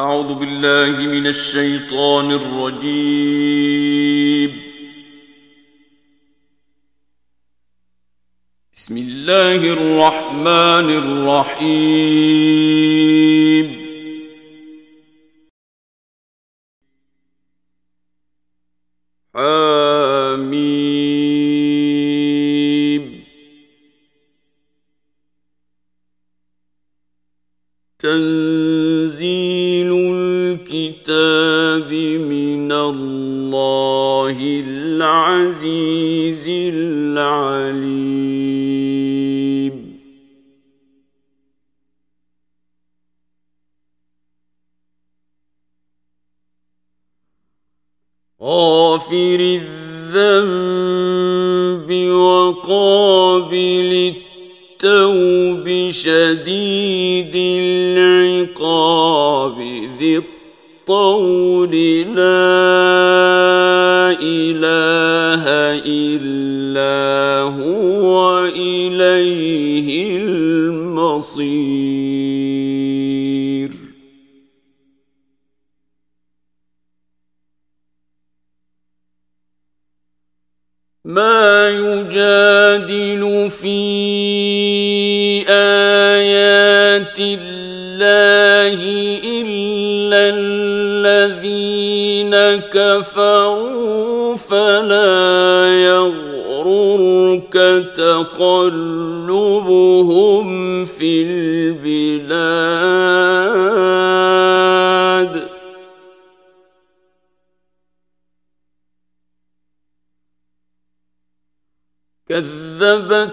أعوذ بالله من الشيطان الرجيم. بسم الله الرحمن الرحيم. حميم. تنزيل العزيز العليم. غافر الذنب وقابل التوب شديد العقاب. ذي الطول لا إله إلا هو إليه المصير. ما يجادل في آيات الله إلا الذين كفروا فلا يغررك تقلبهم في البلاد. كذبت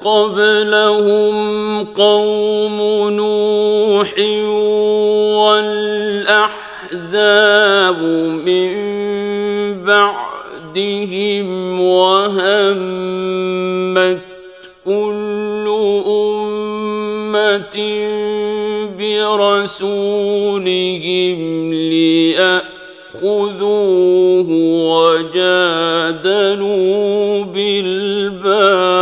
قبلهم قوم نوح والأحزاب من بعدهم وهمت كل أمة برسولهم ليأخذوه وجادلوا بالباطل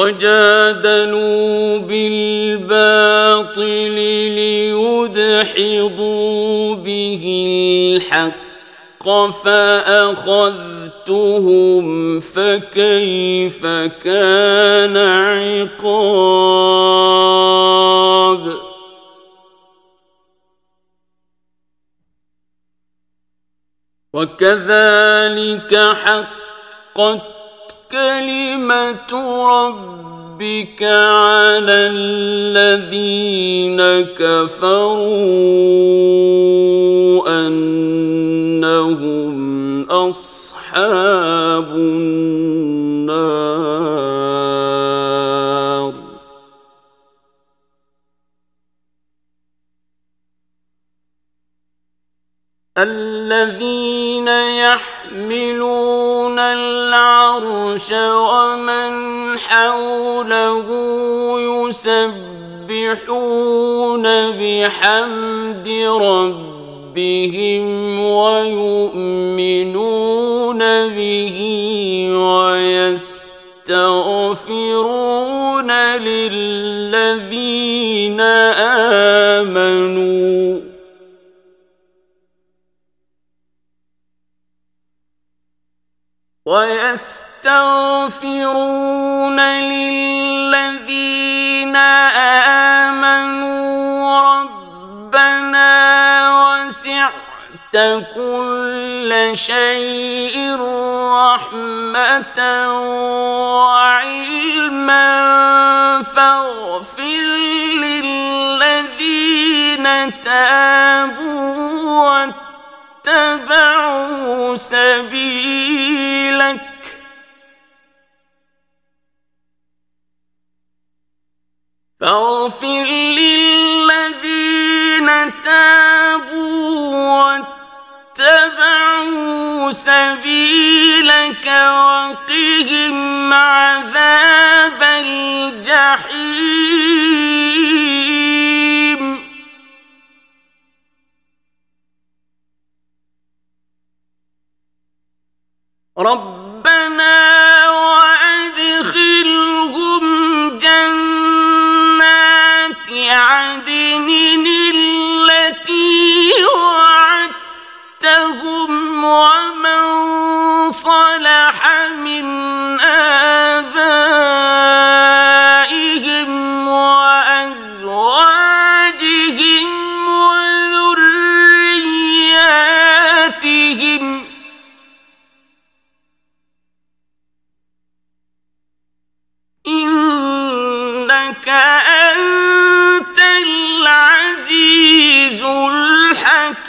وجادلوا بالباطل ليدحضوا به الحق فأخذتهم فكيف كان عقاب وكذلك حقت كلمة ربك على الذين كفروا أنهم أصحاب النار. الذين يحملون العرش ومن حوله يسبحون بحمد ربهم ويؤمنون به ويستغفرون للذين آمنوا ويستغفرون يستغفرون للذين آمنوا ربنا وسعت كل شيء رحمة وعلما فاغفر للذين تابوا واتبعوا سبيلك فاغفر للذين تابوا واتبعوا سبيلك وقهم عذاب الجحيم.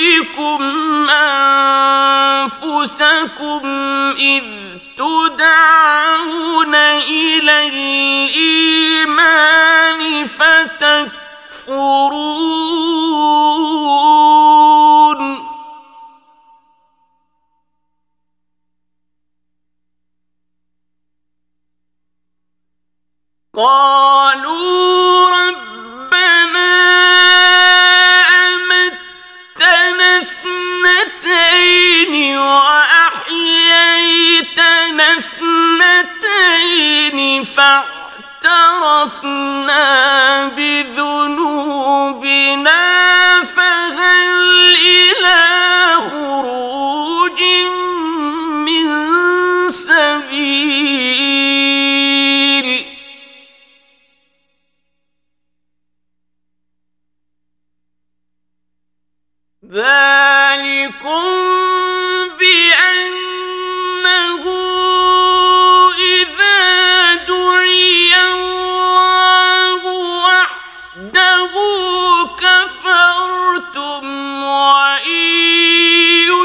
موتكم أَنفُسَكُمْ إِذْ تُدْعَوْنَ إِلَى الْإِيمَانِ فَتَكْفُرُونَ. قَالَ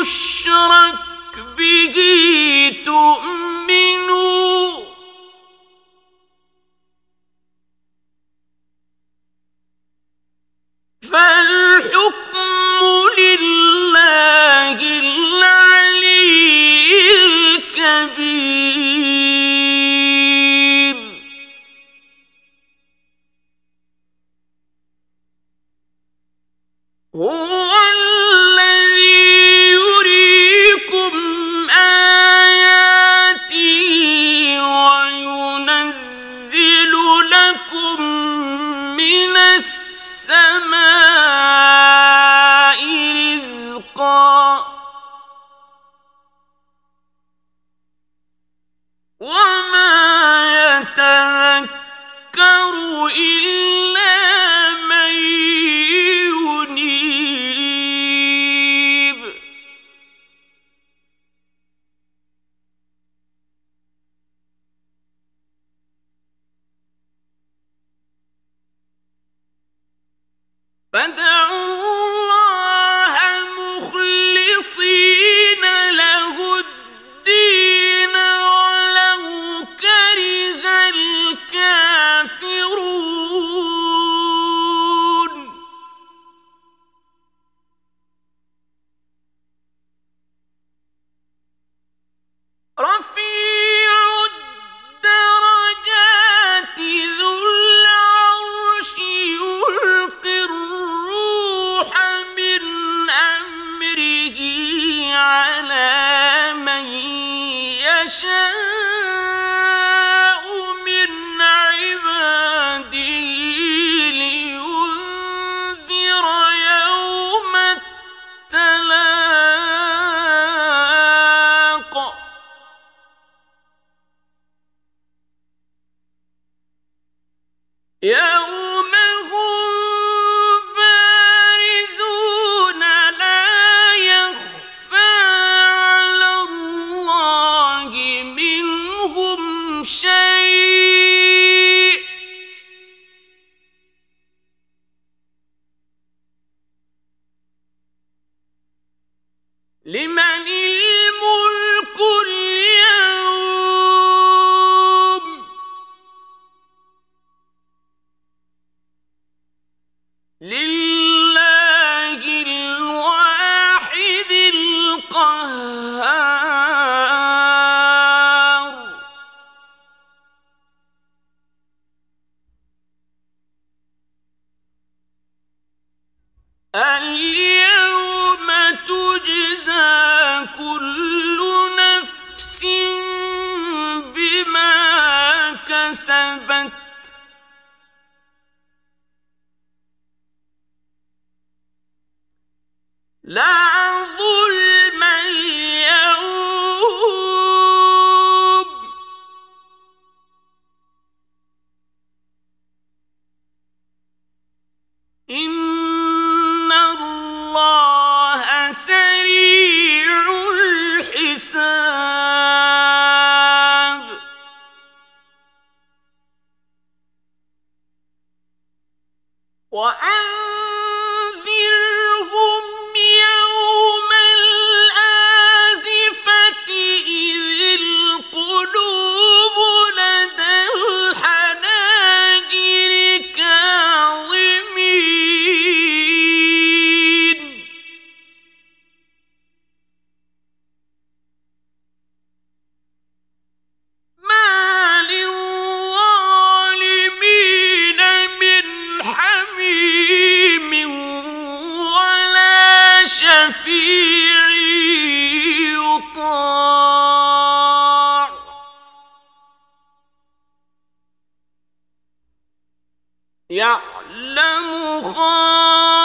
يشرك به تؤمنوا فالحكم لله العلي الكبير. هو Yeah. سے يعلم خاطئ